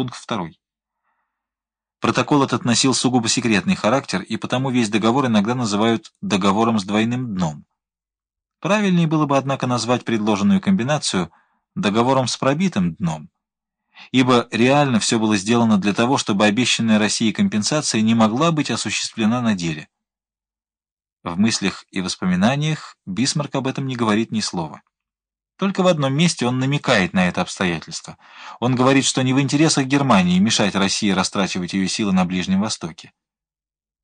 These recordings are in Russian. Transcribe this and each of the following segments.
пункт 2. Протокол этот носил сугубо секретный характер, и потому весь договор иногда называют «договором с двойным дном». Правильнее было бы, однако, назвать предложенную комбинацию «договором с пробитым дном», ибо реально все было сделано для того, чтобы обещанная России компенсация не могла быть осуществлена на деле. В мыслях и воспоминаниях Бисмарк об этом не говорит ни слова. Только в одном месте он намекает на это обстоятельство. Он говорит, что не в интересах Германии мешать России растрачивать ее силы на Ближнем Востоке.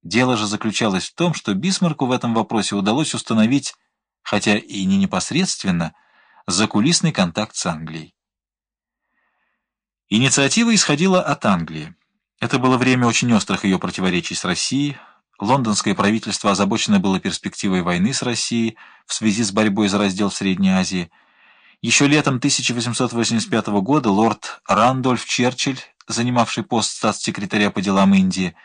Дело же заключалось в том, что Бисмарку в этом вопросе удалось установить, хотя и не непосредственно, закулисный контакт с Англией. Инициатива исходила от Англии. Это было время очень острых ее противоречий с Россией. Лондонское правительство озабочено было перспективой войны с Россией в связи с борьбой за раздел в Средней Азии – еще летом 1885 года лорд Рандольф Черчилль, занимавший пост статс-секретаря по делам Индии,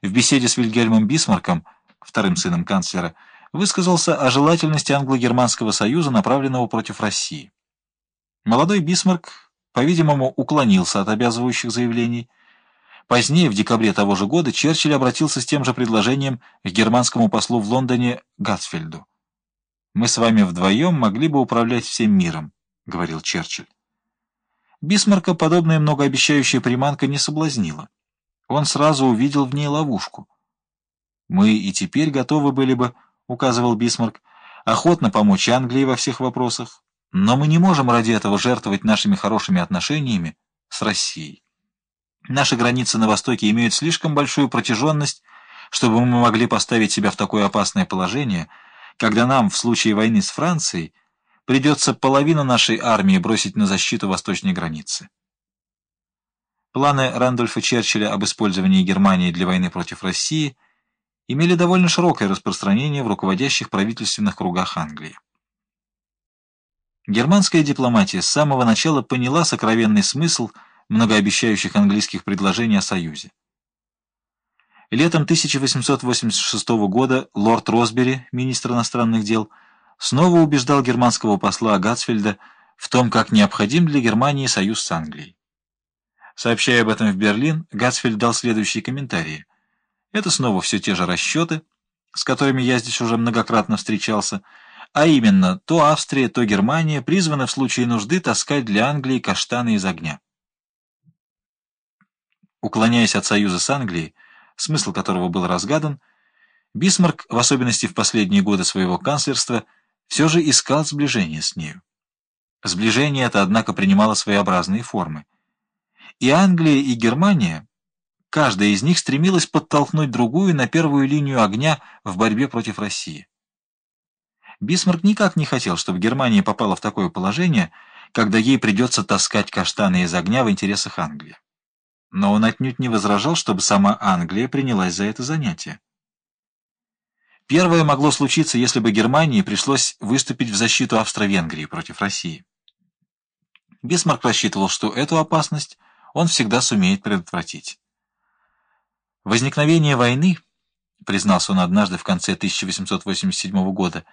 в беседе с Вильгельмом Бисмарком, вторым сыном канцлера, высказался о желательности англо-германского союза, направленного против России. Молодой Бисмарк, по-видимому, уклонился от обязывающих заявлений. Позднее, в декабре того же года, Черчилль обратился с тем же предложением к германскому послу в Лондоне Гатсфельду. «Мы с вами вдвоем могли бы управлять всем миром». — говорил Черчилль. Бисмарка подобная многообещающая приманка не соблазнила. Он сразу увидел в ней ловушку. «Мы и теперь готовы были бы», — указывал Бисмарк, — «охотно помочь Англии во всех вопросах, но мы не можем ради этого жертвовать нашими хорошими отношениями с Россией. Наши границы на Востоке имеют слишком большую протяженность, чтобы мы могли поставить себя в такое опасное положение, когда нам в случае войны с Францией придется половину нашей армии бросить на защиту восточной границы. Планы Рэндольфа Черчилля об использовании Германии для войны против России имели довольно широкое распространение в руководящих правительственных кругах Англии. Германская дипломатия с самого начала поняла сокровенный смысл многообещающих английских предложений о союзе. Летом 1886 года лорд Росбери, министр иностранных дел, снова убеждал германского посла Гатсфельда в том, как необходим для Германии союз с Англией. Сообщая об этом в Берлин, Гатсфельд дал следующие комментарии. Это снова все те же расчеты, с которыми я здесь уже многократно встречался, а именно, то Австрия, то Германия призваны в случае нужды таскать для Англии каштаны из огня. Уклоняясь от союза с Англией, смысл которого был разгадан, Бисмарк, в особенности в последние годы своего канцлерства, все же искал сближение с нею. Сближение это, однако, принимало своеобразные формы. И Англия, и Германия, каждая из них стремилась подтолкнуть другую на первую линию огня в борьбе против России. Бисмарк никак не хотел, чтобы Германия попала в такое положение, когда ей придется таскать каштаны из огня в интересах Англии. Но он отнюдь не возражал, чтобы сама Англия принялась за это занятие. Первое могло случиться, если бы Германии пришлось выступить в защиту Австро-Венгрии против России. Бисмарк рассчитывал, что эту опасность он всегда сумеет предотвратить. Возникновение войны, признался он однажды в конце 1887 года,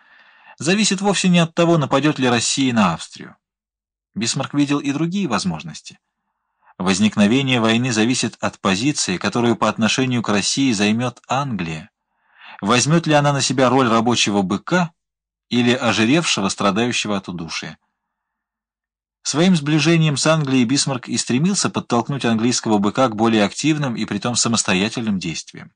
зависит вовсе не от того, нападет ли Россия на Австрию. Бисмарк видел и другие возможности. Возникновение войны зависит от позиции, которую по отношению к России займет Англия возьмет ли она на себя роль рабочего быка или ожиревшего, страдающего от удушья. Своим сближением с Англией Бисмарк и стремился подтолкнуть английского быка к более активным и притом самостоятельным действиям.